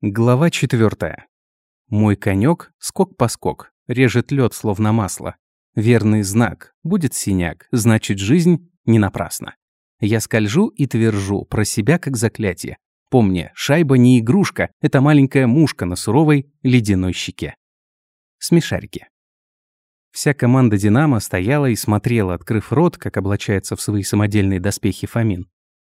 Глава четвертая. Мой конек скок по скок, режет лед словно масло. Верный знак, будет синяк, значит жизнь не напрасна. Я скольжу и твержу про себя как заклятие. Помни, шайба не игрушка, это маленькая мушка на суровой ледяной щеке. Смешарики. Вся команда «Динамо» стояла и смотрела, открыв рот, как облачается в свои самодельные доспехи Фомин.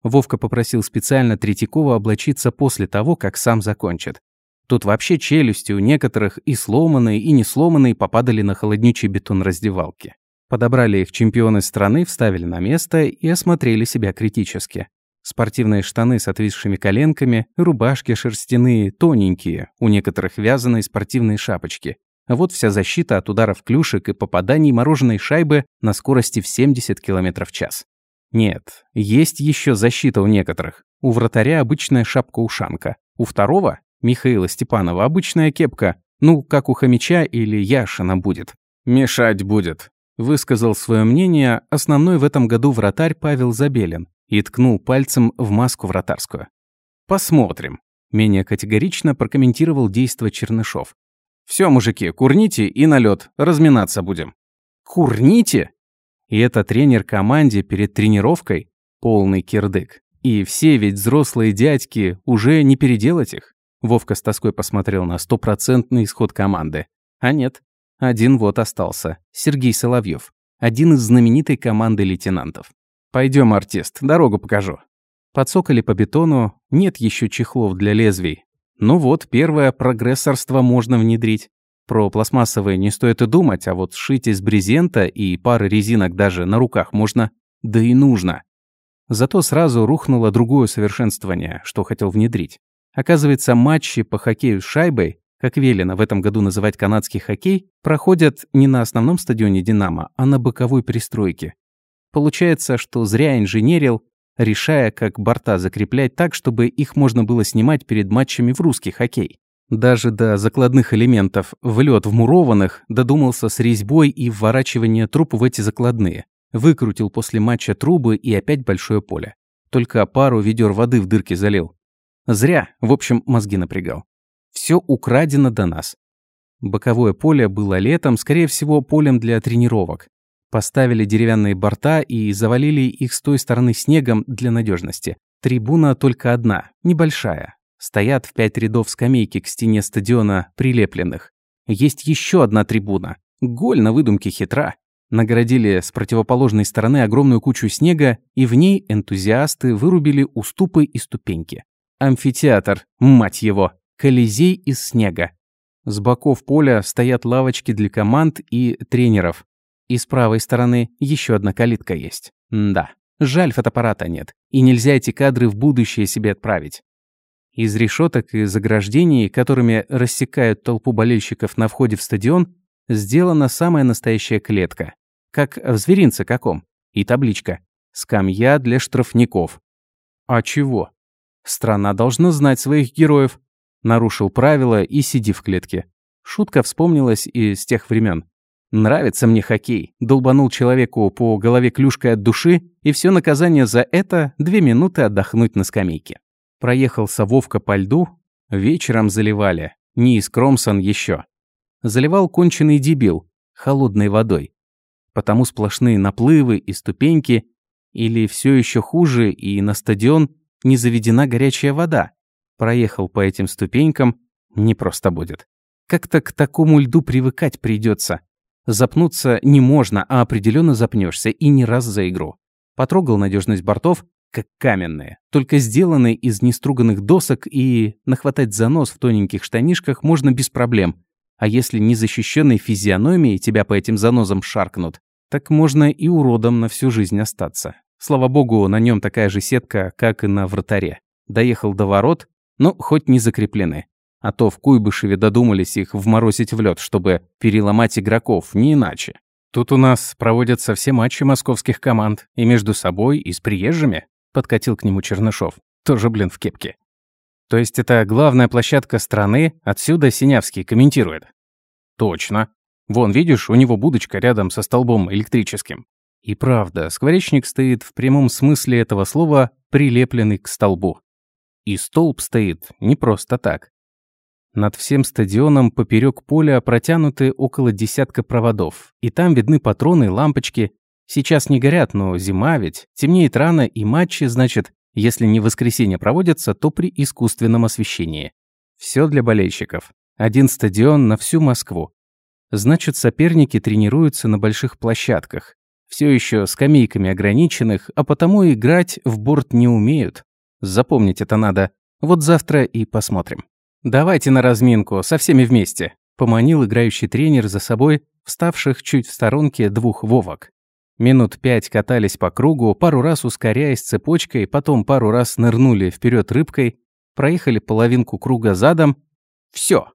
Вовка попросил специально Третьякова облачиться после того, как сам закончит. Тут вообще челюсти у некоторых и сломанные, и не сломанные попадали на холоднючий бетон раздевалки. Подобрали их чемпионы страны, вставили на место и осмотрели себя критически. Спортивные штаны с отвисшими коленками, рубашки шерстяные, тоненькие, у некоторых вязаные спортивные шапочки. А вот вся защита от ударов клюшек и попаданий мороженой шайбы на скорости в 70 км в час. Нет, есть еще защита у некоторых. У вратаря обычная шапка-ушанка. У второго, Михаила Степанова, обычная кепка. Ну, как у Хомича или Яшина будет. «Мешать будет», – высказал свое мнение основной в этом году вратарь Павел Забелин и ткнул пальцем в маску вратарскую. «Посмотрим», – менее категорично прокомментировал действо Чернышов. «Все, мужики, курните и на лед, разминаться будем». «Курните?» И это тренер команде перед тренировкой полный кирдык. И все ведь взрослые дядьки, уже не переделать их. Вовка с тоской посмотрел на стопроцентный исход команды. А нет, один вот остался. Сергей Соловьев, один из знаменитой команды лейтенантов. Пойдем, артист, дорогу покажу. Подсокали по бетону, нет еще чехлов для лезвий. Ну вот, первое прогрессорство можно внедрить. Про пластмассовые не стоит и думать, а вот сшить из брезента и пары резинок даже на руках можно, да и нужно. Зато сразу рухнуло другое совершенствование, что хотел внедрить. Оказывается, матчи по хоккею с шайбой, как велено в этом году называть канадский хоккей, проходят не на основном стадионе «Динамо», а на боковой пристройке. Получается, что зря инженерил, решая, как борта закреплять так, чтобы их можно было снимать перед матчами в русский хоккей. Даже до закладных элементов, в лед вмурованных, додумался с резьбой и вворачивание труб в эти закладные. Выкрутил после матча трубы и опять большое поле. Только пару ведер воды в дырки залил. Зря, в общем, мозги напрягал. Все украдено до нас. Боковое поле было летом, скорее всего, полем для тренировок. Поставили деревянные борта и завалили их с той стороны снегом для надежности. Трибуна только одна, небольшая, Стоят в пять рядов скамейки к стене стадиона прилепленных. Есть еще одна трибуна. Голь на выдумке хитра. Нагородили с противоположной стороны огромную кучу снега, и в ней энтузиасты вырубили уступы и ступеньки. Амфитеатр, мать его, колизей из снега. С боков поля стоят лавочки для команд и тренеров. И с правой стороны еще одна калитка есть. М да, жаль фотоаппарата нет, и нельзя эти кадры в будущее себе отправить. Из решеток и заграждений, которыми рассекают толпу болельщиков на входе в стадион, сделана самая настоящая клетка. Как в зверинце каком. И табличка. Скамья для штрафников. А чего? Страна должна знать своих героев. Нарушил правила и сиди в клетке. Шутка вспомнилась и с тех времен. Нравится мне хоккей. Долбанул человеку по голове клюшкой от души, и все наказание за это – две минуты отдохнуть на скамейке. Проехался Вовка по льду, вечером заливали, не из Кромсон еще. Заливал конченый дебил, холодной водой. Потому сплошные наплывы и ступеньки, или все еще хуже, и на стадион не заведена горячая вода. Проехал по этим ступенькам, не просто будет. Как-то к такому льду привыкать придется. Запнуться не можно, а определенно запнешься и не раз за игру. Потрогал надежность бортов, как каменные, только сделанные из неструганных досок, и нахватать занос в тоненьких штанишках можно без проблем. А если незащищенной физиономией тебя по этим занозам шаркнут, так можно и уродом на всю жизнь остаться. Слава богу, на нем такая же сетка, как и на вратаре. Доехал до ворот, но хоть не закреплены. А то в Куйбышеве додумались их вморозить в лед, чтобы переломать игроков, не иначе. Тут у нас проводятся все матчи московских команд, и между собой, и с приезжими. Подкатил к нему Чернышов. Тоже, блин, в кепке. То есть это главная площадка страны, отсюда Синявский комментирует. Точно. Вон, видишь, у него будочка рядом со столбом электрическим. И правда, скворечник стоит в прямом смысле этого слова, прилепленный к столбу. И столб стоит не просто так. Над всем стадионом поперек поля протянуты около десятка проводов, и там видны патроны, лампочки. Сейчас не горят, но зима ведь, темнеет рано, и матчи, значит, если не воскресенье проводятся, то при искусственном освещении. Все для болельщиков. Один стадион на всю Москву. Значит, соперники тренируются на больших площадках. Все еще скамейками ограниченных, а потому играть в борт не умеют. Запомнить это надо. Вот завтра и посмотрим. «Давайте на разминку, со всеми вместе», – поманил играющий тренер за собой вставших чуть в сторонке двух Вовок. Минут пять катались по кругу, пару раз ускоряясь цепочкой, потом пару раз нырнули вперед рыбкой, проехали половинку круга задом. Все.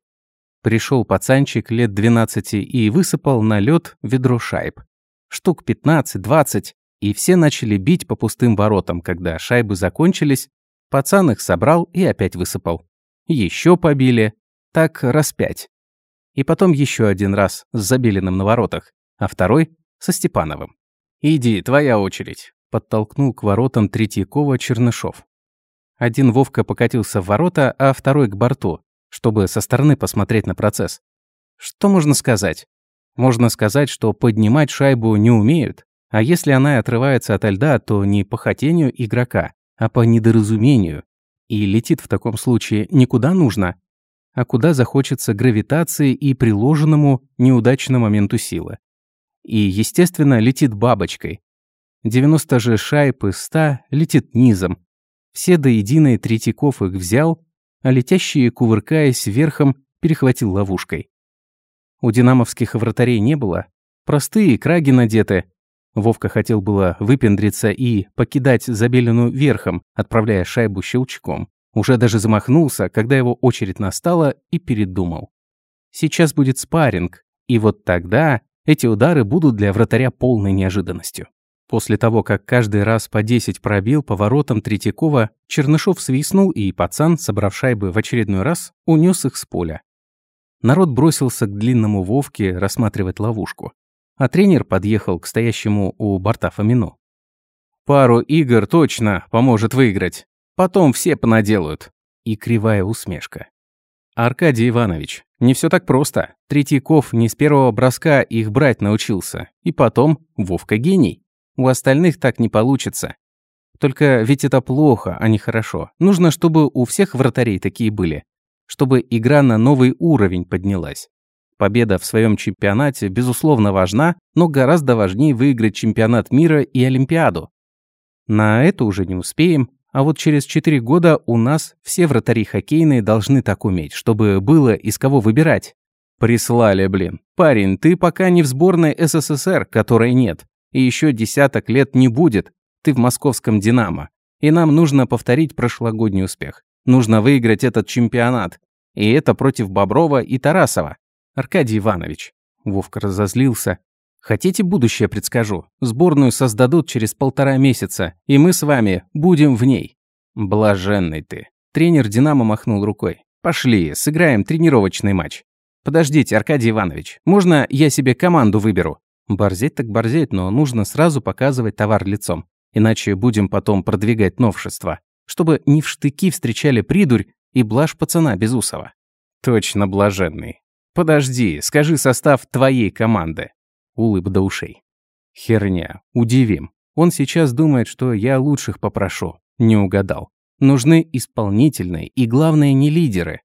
Пришел пацанчик лет 12 и высыпал на лед ведро шайб. Штук 15-20, и все начали бить по пустым воротам, когда шайбы закончились, пацан их собрал и опять высыпал еще побили, так раз пять. И потом еще один раз с Забелиным на воротах, а второй со Степановым. «Иди, твоя очередь», – подтолкнул к воротам Третьякова Чернышов. Один Вовка покатился в ворота, а второй к борту, чтобы со стороны посмотреть на процесс. Что можно сказать? Можно сказать, что поднимать шайбу не умеют, а если она отрывается от льда, то не по хотению игрока, а по недоразумению, и летит в таком случае не куда нужно, а куда захочется гравитации и приложенному неудачному моменту силы. И, естественно, летит бабочкой. 90 же шайб из 100 летит низом. Все до единой Третьяков их взял, а летящие, кувыркаясь верхом, перехватил ловушкой. У динамовских вратарей не было. Простые краги надеты, Вовка хотел было выпендриться и покидать Забелину верхом, отправляя шайбу щелчком. Уже даже замахнулся, когда его очередь настала, и передумал. Сейчас будет спарринг, и вот тогда эти удары будут для вратаря полной неожиданностью. После того, как каждый раз по 10 пробил по воротам Третьякова, Чернышов свистнул, и пацан, собрав шайбы в очередной раз, унес их с поля. Народ бросился к длинному Вовке рассматривать ловушку а тренер подъехал к стоящему у борта Фомину. «Пару игр точно поможет выиграть. Потом все понаделают». И кривая усмешка. «Аркадий Иванович, не все так просто. Третьяков не с первого броска их брать научился. И потом Вовка гений. У остальных так не получится. Только ведь это плохо, а не хорошо. Нужно, чтобы у всех вратарей такие были. Чтобы игра на новый уровень поднялась. Победа в своем чемпионате, безусловно, важна, но гораздо важнее выиграть чемпионат мира и Олимпиаду. На это уже не успеем, а вот через 4 года у нас все вратари хоккейные должны так уметь, чтобы было из кого выбирать. Прислали, блин. Парень, ты пока не в сборной СССР, которой нет. И еще десяток лет не будет. Ты в московском «Динамо». И нам нужно повторить прошлогодний успех. Нужно выиграть этот чемпионат. И это против Боброва и Тарасова. «Аркадий Иванович», — Вовка разозлился, «хотите будущее предскажу? Сборную создадут через полтора месяца, и мы с вами будем в ней». «Блаженный ты». Тренер «Динамо» махнул рукой. «Пошли, сыграем тренировочный матч». «Подождите, Аркадий Иванович, можно я себе команду выберу?» Борзеть так борзеть, но нужно сразу показывать товар лицом. Иначе будем потом продвигать новшества. Чтобы не в штыки встречали придурь и блажь пацана Безусова. Точно блаженный. «Подожди, скажи состав твоей команды». Улыб до ушей. Херня, удивим. Он сейчас думает, что я лучших попрошу. Не угадал. Нужны исполнительные и, главное, не лидеры.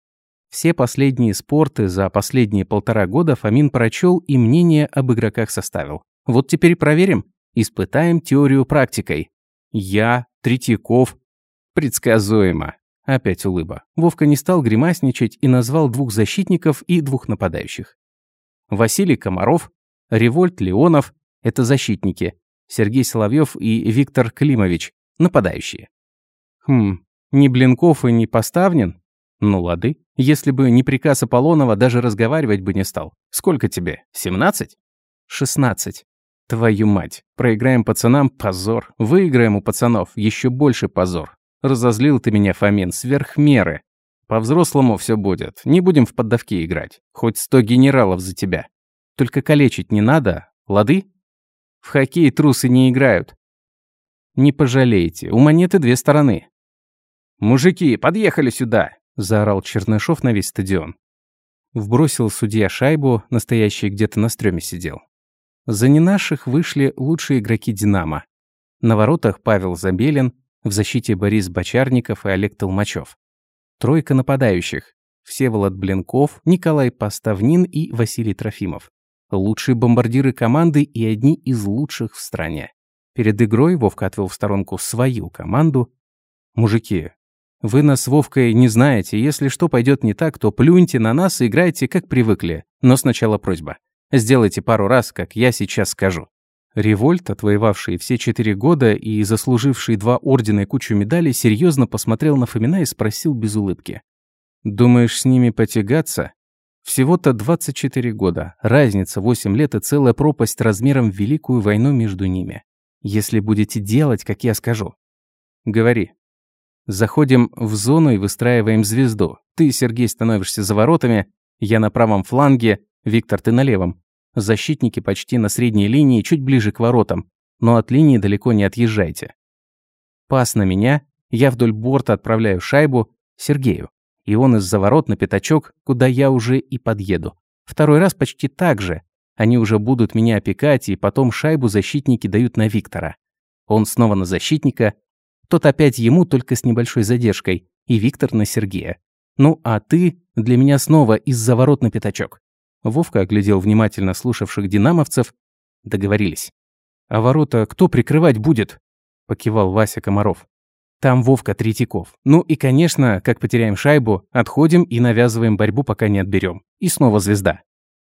Все последние спорты за последние полтора года Фомин прочел и мнение об игроках составил. Вот теперь проверим. Испытаем теорию практикой. Я, Третьяков. Предсказуемо. Опять улыба. Вовка не стал гримасничать и назвал двух защитников и двух нападающих. Василий Комаров, Револьт Леонов – это защитники. Сергей Соловьев и Виктор Климович – нападающие. Хм, не Блинков и не Поставнин? Ну лады. Если бы не приказ Аполлонова, даже разговаривать бы не стал. Сколько тебе? 17? 16. Твою мать. Проиграем пацанам – позор. Выиграем у пацанов – еще больше позор. Разозлил ты меня, Фомин, сверх меры. По-взрослому все будет. Не будем в поддавки играть. Хоть сто генералов за тебя. Только калечить не надо, лады? В хоккей трусы не играют. Не пожалеете, у монеты две стороны. «Мужики, подъехали сюда!» – заорал Чернышов на весь стадион. Вбросил судья шайбу, настоящий где-то на стреме сидел. За не наших вышли лучшие игроки «Динамо». На воротах Павел Забелин, в защите Борис Бочарников и Олег Толмачев. Тройка нападающих – Всеволод Блинков, Николай Поставнин и Василий Трофимов. Лучшие бомбардиры команды и одни из лучших в стране. Перед игрой Вовка отвел в сторонку свою команду. «Мужики, вы нас с Вовкой не знаете. Если что пойдет не так, то плюньте на нас и играйте, как привыкли. Но сначала просьба. Сделайте пару раз, как я сейчас скажу». Револьт, отвоевавший все четыре года и заслуживший два ордена и кучу медалей, серьезно посмотрел на Фомина и спросил без улыбки. «Думаешь, с ними потягаться?» Всего-то 24 года, разница 8 лет и целая пропасть размером в Великую войну между ними. Если будете делать, как я скажу. Говори. Заходим в зону и выстраиваем звезду. Ты, Сергей, становишься за воротами, я на правом фланге, Виктор, ты на левом. Защитники почти на средней линии, чуть ближе к воротам, но от линии далеко не отъезжайте. Пас на меня, я вдоль борта отправляю шайбу Сергею и он из-за ворот на пятачок, куда я уже и подъеду. Второй раз почти так же. Они уже будут меня опекать, и потом шайбу защитники дают на Виктора. Он снова на защитника, тот опять ему, только с небольшой задержкой, и Виктор на Сергея. Ну, а ты для меня снова из-за ворот на пятачок. Вовка оглядел внимательно слушавших динамовцев. Договорились. «А ворота кто прикрывать будет?» – покивал Вася Комаров. Там Вовка Третьяков. Ну и, конечно, как потеряем шайбу, отходим и навязываем борьбу, пока не отберем. И снова звезда.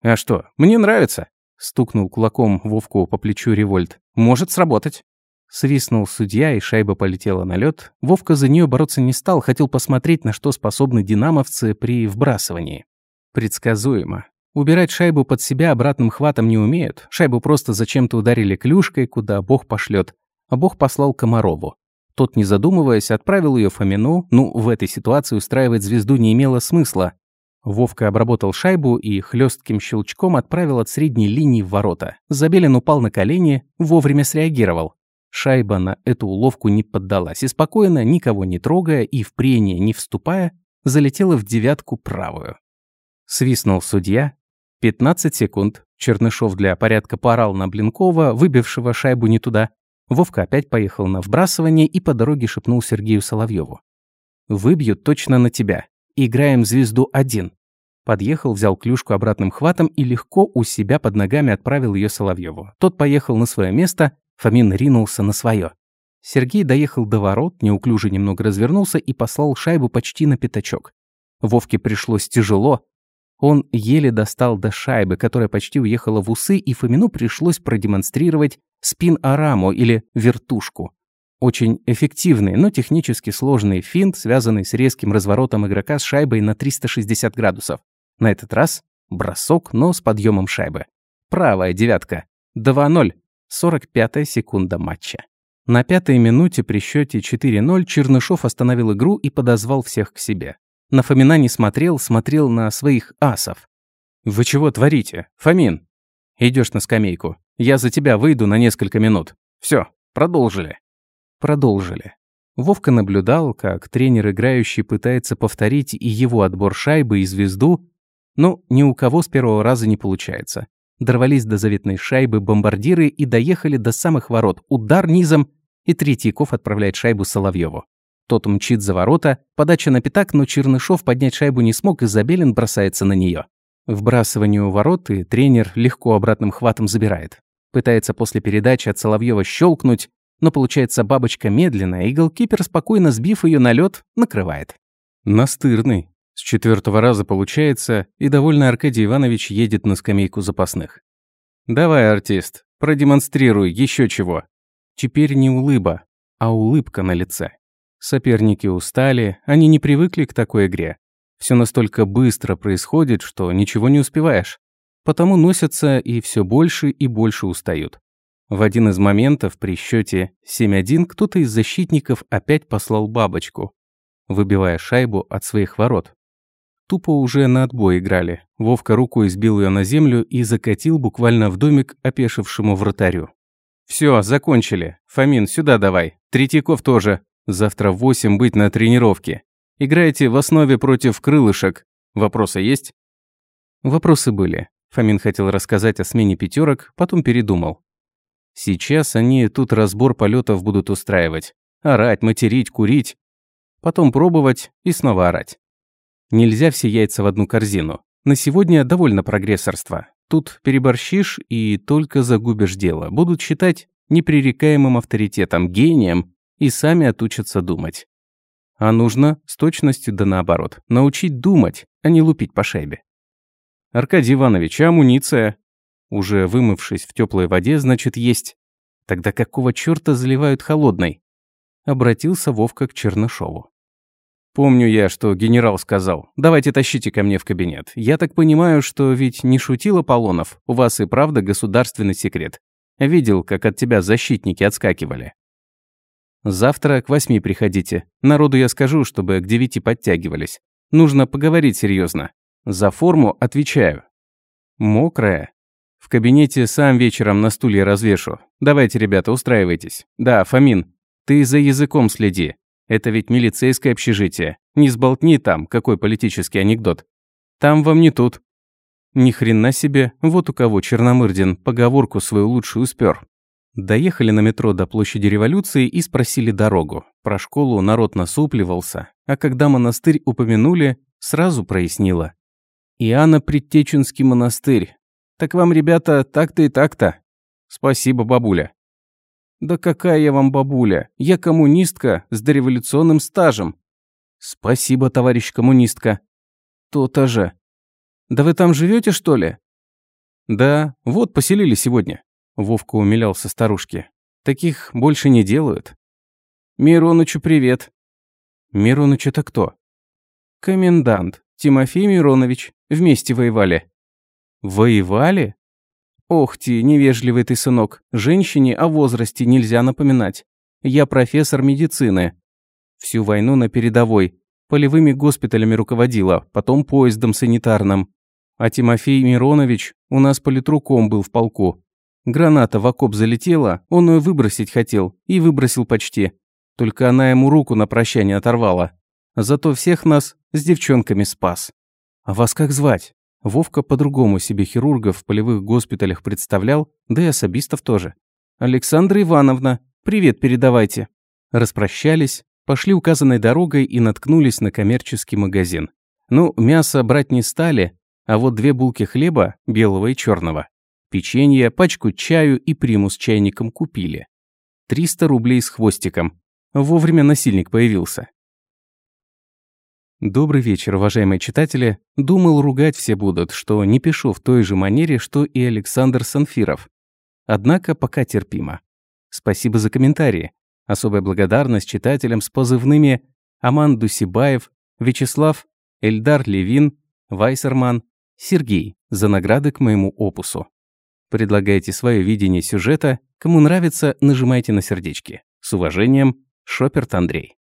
«А что, мне нравится», – стукнул кулаком Вовку по плечу Револьт. «Может сработать». Свистнул судья, и шайба полетела на лед. Вовка за нее бороться не стал, хотел посмотреть, на что способны динамовцы при вбрасывании. Предсказуемо. Убирать шайбу под себя обратным хватом не умеют. Шайбу просто зачем-то ударили клюшкой, куда Бог пошлет. А Бог послал Комарову. Тот, не задумываясь, отправил ее Фомину, ну, в этой ситуации устраивать звезду не имело смысла. Вовка обработал шайбу и хлестким щелчком отправил от средней линии в ворота. Забелин упал на колени, вовремя среагировал. Шайба на эту уловку не поддалась и спокойно, никого не трогая и в прение не вступая, залетела в девятку правую. Свистнул судья. 15 секунд. Чернышов для порядка поорал на Блинкова, выбившего шайбу не туда. Вовка опять поехал на вбрасывание и по дороге шепнул Сергею Соловьеву. «Выбьют точно на тебя. Играем звезду один». Подъехал, взял клюшку обратным хватом и легко у себя под ногами отправил ее Соловьеву. Тот поехал на свое место, Фомин ринулся на свое. Сергей доехал до ворот, неуклюже немного развернулся и послал шайбу почти на пятачок. Вовке пришлось тяжело. Он еле достал до шайбы, которая почти уехала в усы, и Фомину пришлось продемонстрировать спин-араму или вертушку. Очень эффективный, но технически сложный финт, связанный с резким разворотом игрока с шайбой на 360 градусов. На этот раз бросок, но с подъемом шайбы. Правая девятка. 2-0. 45 секунда матча. На пятой минуте при счете 4-0 Чернышов остановил игру и подозвал всех к себе. На Фомина не смотрел, смотрел на своих асов. «Вы чего творите? Фомин, идешь на скамейку. Я за тебя выйду на несколько минут. Все, продолжили». Продолжили. Вовка наблюдал, как тренер играющий пытается повторить и его отбор шайбы, и звезду, но ни у кого с первого раза не получается. Дорвались до заветной шайбы бомбардиры и доехали до самых ворот. Удар низом, и Третьяков отправляет шайбу Соловьеву. Тот мчит за ворота, подача на пятак, но Чернышов поднять шайбу не смог, и Забелин бросается на нее. Вбрасывание у ворот, и тренер легко обратным хватом забирает. Пытается после передачи от Соловьева щелкнуть, но получается бабочка медленная, и голкипер, спокойно сбив ее на лед, накрывает. Настырный. С четвертого раза получается, и довольно Аркадий Иванович едет на скамейку запасных. «Давай, артист, продемонстрируй еще чего». Теперь не улыба, а улыбка на лице. Соперники устали, они не привыкли к такой игре. Все настолько быстро происходит, что ничего не успеваешь. Потому носятся и все больше и больше устают. В один из моментов при счете 7-1 кто-то из защитников опять послал бабочку, выбивая шайбу от своих ворот. Тупо уже на отбой играли. Вовка рукой сбил ее на землю и закатил буквально в домик опешившему вратарю. Все, закончили. Фомин, сюда давай. Третьяков тоже. Завтра в восемь быть на тренировке. Играете в основе против крылышек. Вопросы есть?» Вопросы были. Фомин хотел рассказать о смене пятерок, потом передумал. Сейчас они тут разбор полетов будут устраивать. Орать, материть, курить. Потом пробовать и снова орать. Нельзя все яйца в одну корзину. На сегодня довольно прогрессорства. Тут переборщишь и только загубишь дело. Будут считать непререкаемым авторитетом, гением и сами отучатся думать. А нужно с точностью да наоборот. Научить думать, а не лупить по шайбе. Аркадий Иванович, амуниция. Уже вымывшись в теплой воде, значит, есть. Тогда какого чёрта заливают холодной? Обратился Вовка к Чернышову. Помню я, что генерал сказал, давайте тащите ко мне в кабинет. Я так понимаю, что ведь не шутил Аполлонов, у вас и правда государственный секрет. Видел, как от тебя защитники отскакивали. Завтра к восьми приходите. Народу я скажу, чтобы к девяти подтягивались. Нужно поговорить серьезно. За форму отвечаю. Мокрая. В кабинете сам вечером на стуле развешу. Давайте, ребята, устраивайтесь. Да, Фомин, ты за языком следи. Это ведь милицейское общежитие. Не сболтни там, какой политический анекдот. Там вам не тут. Ни хрена себе, вот у кого Черномырдин поговорку свою лучшую спер. Доехали на метро до площади революции и спросили дорогу. Про школу народ насупливался, а когда монастырь упомянули, сразу прояснило. Иоанна Предтеченский монастырь. Так вам, ребята, так-то и так-то. Спасибо, бабуля. Да какая я вам бабуля? Я коммунистка с дореволюционным стажем. Спасибо, товарищ коммунистка. То-то же. Да вы там живете, что ли? Да, вот поселили сегодня. Вовка умилялся старушке. Таких больше не делают. Миронычу привет. Мироныч это кто? Комендант. Тимофей Миронович. Вместе воевали». «Воевали?» «Ох ты, невежливый ты, сынок. Женщине о возрасте нельзя напоминать. Я профессор медицины. Всю войну на передовой. Полевыми госпиталями руководила, потом поездом санитарным. А Тимофей Миронович у нас политруком был в полку. Граната в окоп залетела, он ее выбросить хотел, и выбросил почти. Только она ему руку на прощание оторвала. Зато всех нас с девчонками спас. «А вас как звать?» Вовка по-другому себе хирургов в полевых госпиталях представлял, да и особистов тоже. «Александра Ивановна, привет передавайте». Распрощались, пошли указанной дорогой и наткнулись на коммерческий магазин. Ну, мясо брать не стали, а вот две булки хлеба, белого и черного, печенье, пачку чаю и приму с чайником купили. 300 рублей с хвостиком. Вовремя насильник появился. Добрый вечер, уважаемые читатели. Думал, ругать все будут, что не пишу в той же манере, что и Александр Санфиров. Однако пока терпимо. Спасибо за комментарии. Особая благодарность читателям с позывными Аман Дусибаев, Вячеслав, Эльдар Левин, Вайсерман, Сергей за награды к моему опусу. Предлагайте свое видение сюжета. Кому нравится, нажимайте на сердечки. С уважением, Шоперт Андрей.